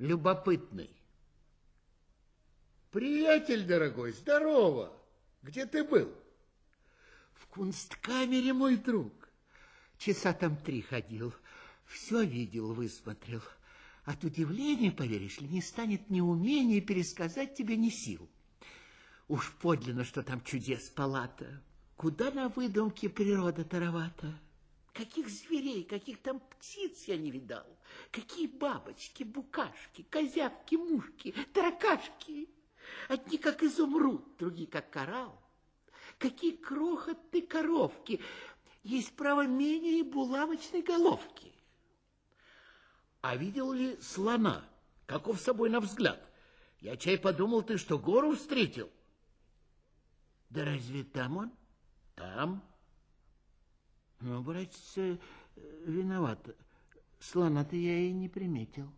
любопытный. Приятель дорогой, здорово. Где ты был? В кунсткамере, мой друг. Часа там три ходил. Все видел, высмотрел. От удивления, поверишь ли, не станет ни умения пересказать тебе, ни сил. Уж подлинно, что там чудес палата. Куда на выдумке природа таровата. Каких зверей, каких там птиц я не видал. Какие бабочки, букашки, козявки, мушки, таракашки. Одни как изумруд, другие как коралл. Какие крохотные коровки. Есть, право, менее булавочной головки. А видел ли слона? Каков с собой на взгляд? Я чай подумал ты, что гору встретил. Да разве там он? Там. Ну, братец, э, виноват. Слона-то я и не приметил.